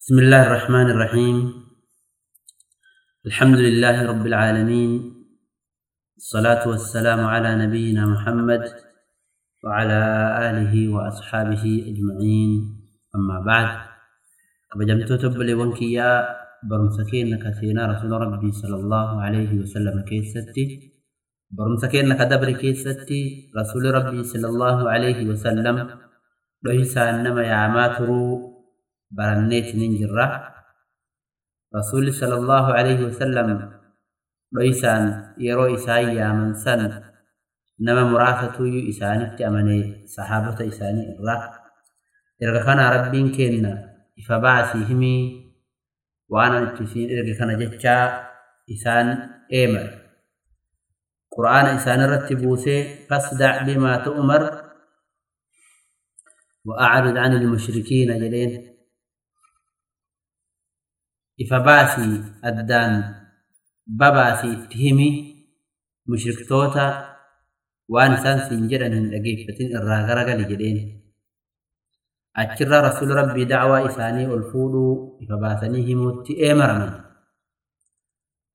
بسم الله الرحمن الرحيم. الحمد لله رب العالمين. الصلاة والسلام على نبينا محمد وعلى آله وأصحابه أجمعين. أما بعد قبجمت تبلي ونكيا برمسكين كثيرا رسول ربي صلى الله عليه وسلم كيستي. برمسكين كدبر كيستي رسول ربي صلى الله عليه وسلم. ليس أنما يعماترو baranneeti nin jirra rasuulli sallallahu alaihi wasallam dhoysaan yeroo isaan yaaman san nama muraasatuyyuu isaanitti amanee sahaabota isaanii irraa erga kana rabbiin kenna ifa baasii himii waan an itti isiin erga kana jechaa isaan eemare qur'aana isaan irratti buusee fasdac bimaa tu'mar وأعرض عن المشركين جلين ifa baasii addaan babaasii itti himi mushriktoota waan isaan siin jedhan hin dhageeffatin irraa garagali jedheen achirraa rasuul rabbii dacwaa isaanii ol fuudhuu ifa baasanii himuutti eemaraman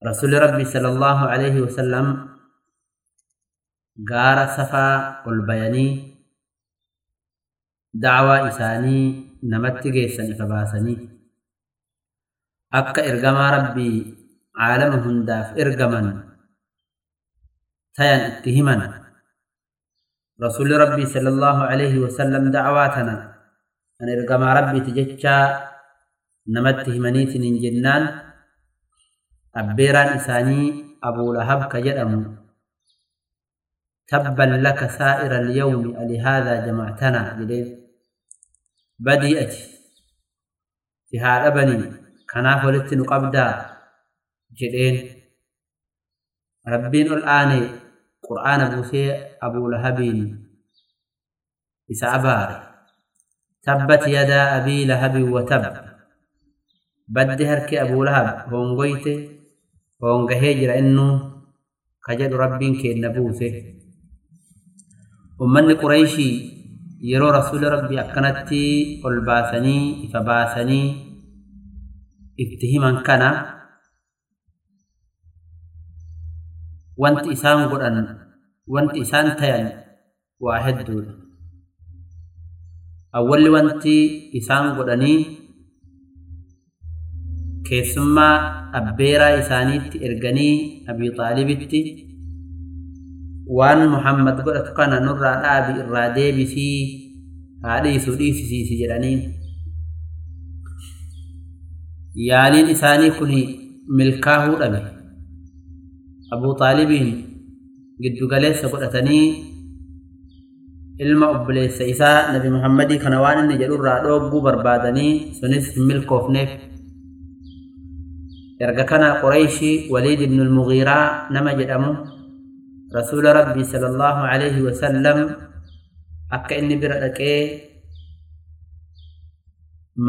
rasuuli rabbii sala allahu alayhi wasalam gaara safaa ol bayanii dacwaa isaanii namatti geessan ifa baasanii akka ergamaa rabbii caalama hundaaf ergaman tayan itti himan rasuli rabbii sala allahu alayhi wasalam dacwaa tana an ergamaa rabbiiti jechaa namatti himaniitinin jennaan abbeeraan isaanii abulahab ka jedhamu tabban laka saa'ira alyawmi alihaadaa jamactanaa jedheen badii ati si haa dhabanii kanaaf walitti nu qabdaa jedheen rabbiin ol aane qur'aana buusee abuu lahabiin isa abaare tabbat yadaa abii lahabin watab badde harki abuu lahab hongoyte hongahee jira innuu ka jedhu rabbiin keenna buuse ummanni qurayshii yeroo rasuuli rabbii akkanatti ol baasanii ifa baasanii itti himan kana wanti isaan godhan wanti isaan tayan waa hedduudha awwalli wanti isaan godhanii keessummaa abbeeraa isaaniitti erganii abii xaalibitti waan muhammad godhatu kana nurraa dhaabi irraa deebisii haa dhiisu dhiisisiisi jedhaniin yaaliin isaanii kun milkaahuu dhabe abuu xaalibiin giddugaleessa godhatanii ilma obboleessa isaa nabi muhammadii kana waan inni jedhurraa dhoogguu barbaadanii sunis hin milkoofneef erga kana qurayshii waliid ibnu lmugiiraa nama jedhamu rasuula rabbii sala allahu alayhi wasallam akka inni bira dhaqee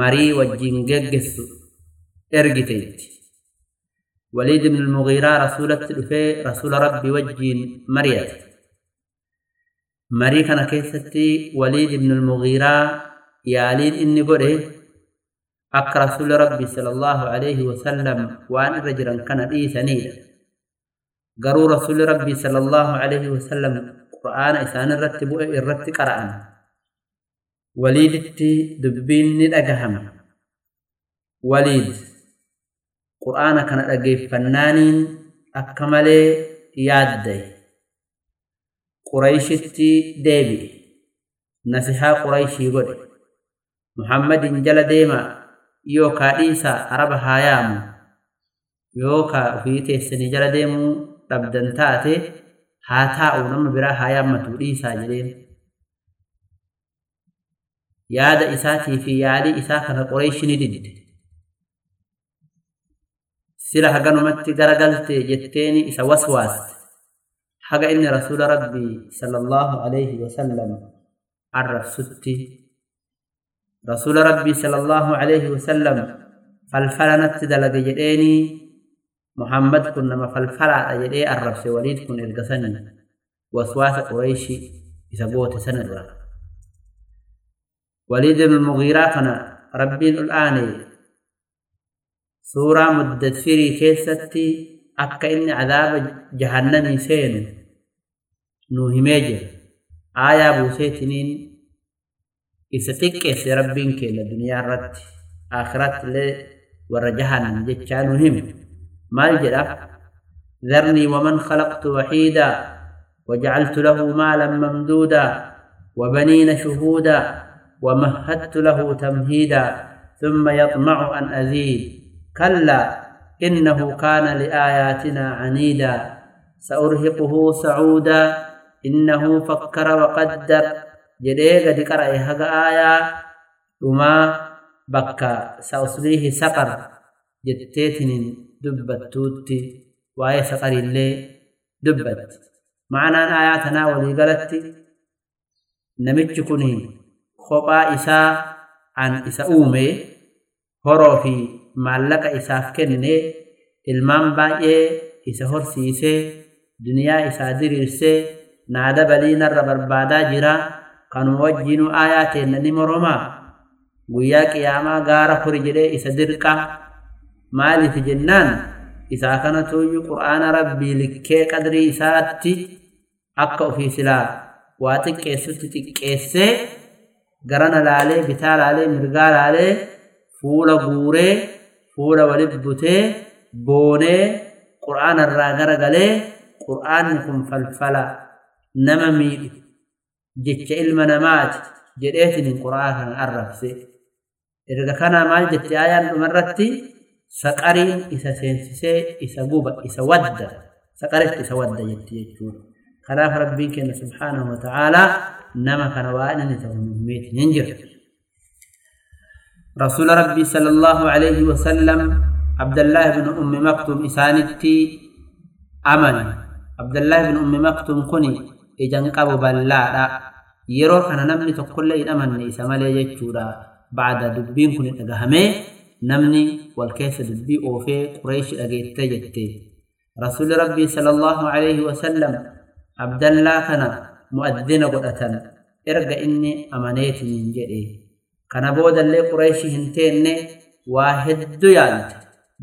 marii wajjiin geggessu ibnu lmugiiraa rasulatti dhufee rasula rabbii wajjiin mariyate marii kana keessatti waliid ibnu lmugiiraa yaaliin inni godhe akka rasuli rabbii sala allahu alayhi wasallam waan irra jiran kana dhiisanidha garuu rasuli rabbii sala allahu alayhi wasallam qur'aana isaan irratti bu'e irratti qara'an waliiditti dubbiin ni dhagahame waliid malee yaaddaye qurayshitti deebi'e nasihaa qurayshii godhe muhammadin jala deema yookaa dhiisaa araba haa yaamu yookaa ufii teessanii jala deemuu dhabdan taate haa taa'u nama biraa haa yaammatu dhiisaa jedheen yaada isaatii fi yaalii isaa kana qurayshi ni didde sila haganumatti garagalte jetteeni isa waswaaste haga inni rasuula rabbii sala allahu alayhi wasallam arrabsutti rasuula rabbii sala allahu alayhi wasallam falfalanatti dalage jedheeni muhammad kun nama falfalaadha jedhee arrabse waliid kun ergasanii waswaasa qurayshi isa goote sana dura waliid ibnu mugiiraa kana سورة مدد فيري كيساتي أكا إني عذاب جهنمي سين نوهميجا آيا بوسيتنين إستيك إسي ربينك لدنيا رد آخرت لي ور ورجهنا نجيكا نوهم ما الجرى ذرني ومن خلقت وحيدا وجعلت له مالا ممدودا وبنين شهودا ومهدت له تمهيدا ثم يطمع أن أزيد. كلا إنه كان لآياتنا عنيدا. سأرهقه سعودا. إنه فكر وقدر. جديد قرأ هذا آية. وما بكى سأصليه سقر. جتيتن دبت توتي. وآية سقر اللي دبت. معنى آياتنا ولي قالت نمتش كني إساء. عن إساء أومي. horoo fi maallaqa isaaf kenne ilmaan baay'ee isa horsiisee duniyaa isaa diriirsee naada dabalii narra barbaadaa jira kanuma wajjiinuu aayaa teenna ni moromaa? Guyyaa qiyaamaa gaara furi jedhee isa dirqa. Maaliif jennaan? Isaa kana tuuyyuu qur'aana rabbii likkee qadrii isaatti akka ofii silaa waa xiqqeessutti xiqqeessee garana laalee bitaa laalee mirgaa laalee galee qur'aanni kun falfala nama miidhu jecha ilma namaati jedheetiin qur'aana kana arrabse erga kanaa maal jette aayaan dhumarratti saqariin isa seensisee isa guba isa wadda saqaritti isa wadda jetti jechuudha kanaaf rabbiin keenya subhaanahu wa ta'aalaa nama kana waan inni ta'u himeetiin hin jirtu رسول ربي صلى الله عليه وسلم عبد الله بن أم مكتوم إسانتي أمن عبد الله بن أم مكتوم كني إجن قبو بلادا. يرو كان نمني تقول لي أمن إسا مالي يجورا بعد دبين كني أغهمي نمني والكيس دبي أوفي قريش أغيت جتي رسول ربي صلى الله عليه وسلم عبد الله كان مؤذن قدة إرجع إني أمنيت من جدي.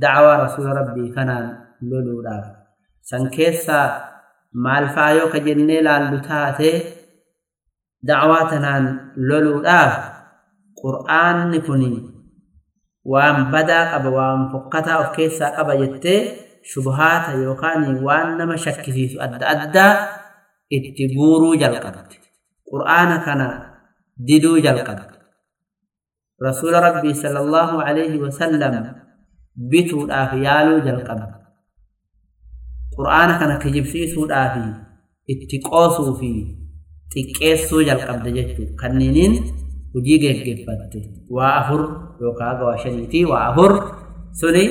Dacwaa rasuula rabbii kanaan loluudhaaf san keessaa maal faa yoo ka jennee laallu taate dacwaa tanaan loluudhaaf qur'aanni kun waan badaa qaba waan fokkataa of keessaa qaba jettee shubhaata yookaan waan nama shakkisiisu adda addaa itti guuruu jalqabde qur'aana kana diduu jalqabde رسول ربي صلى الله عليه وسلم بيتو دافي يالو جلقب. قرآن كان كجيب سيسو دافي اتقوسو في تقيسو جلقب دجتو كنينين وجيجي جيبت وآفر يوكا غواشنيتي وآفر. سني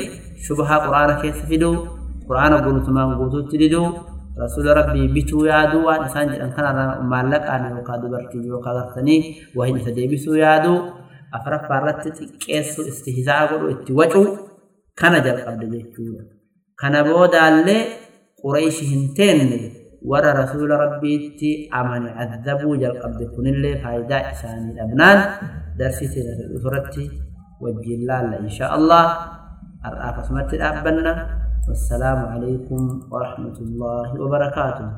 شبهة قرآن كيس فيدو قرآن قلت ما قلت تدو رسول ربي بيتو يادو وان سان جدن كان مالك أنا يوكا دبرتي يوكا غرتني وهي تدبسو يادو. أفرف فارت كيسو استهزاء قلو اتواجو كان جل قبل جيتو. كان بودا اللي قريش هنتين ورى رسول ربي اتي أمان عذبو جل قبل كن اللي فايداء إساني الأبنان درسي سيدة الأسرة وجه الله إن شاء الله. أرأى فسمت الأبنان والسلام عليكم ورحمة الله وبركاته.